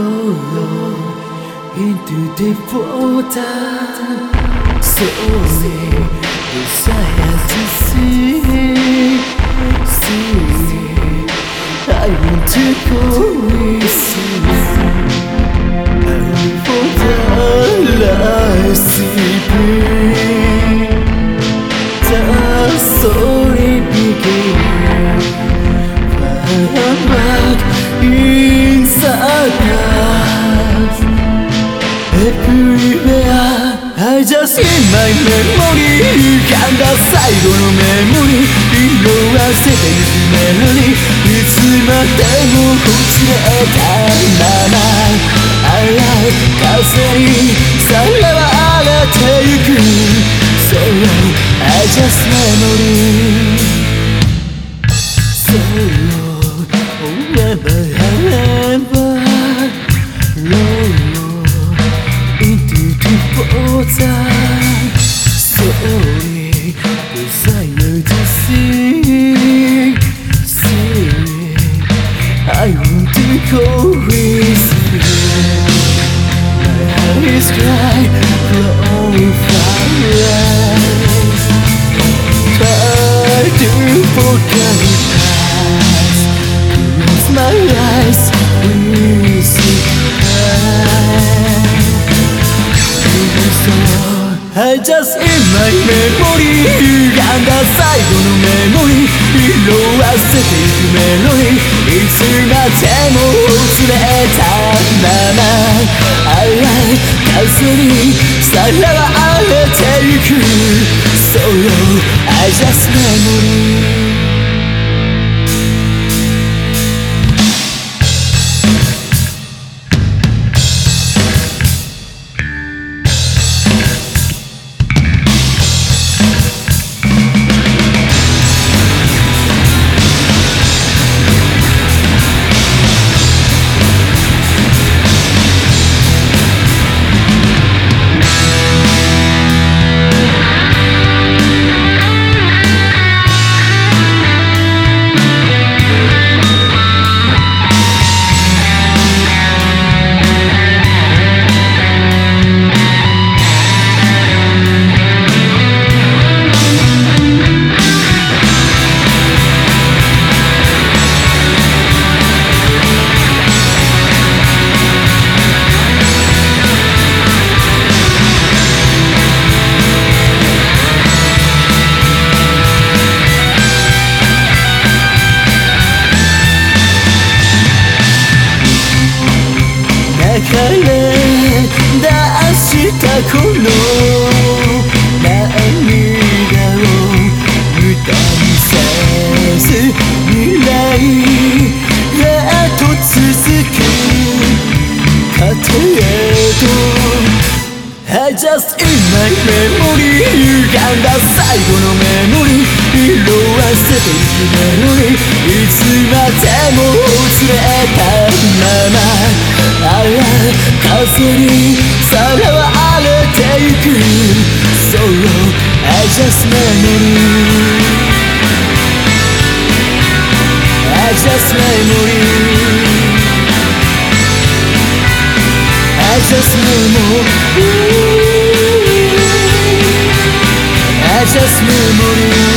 roll into the water. Slowly, desire to see, see. I want to go begins. Back inside I just in my memory 浮かんだ最後のメモリー。色あせてゆくメロディいつまでもこちれたままあい風にさらわれてゆく。So I just memory Just in my memory 歪んだ最後のメモリー。色あせていくメロディー。いつまでも忘れたまま淡い風にさらわれていく。So I just memory この涙を歌にさせ未来へと続く過程と I just in my memory 歪んだ最後のメモリー色あせていくメロディーいつまでも忘れたままあら風にさらわれてゆく So I just memory I just memory I just memory I just memory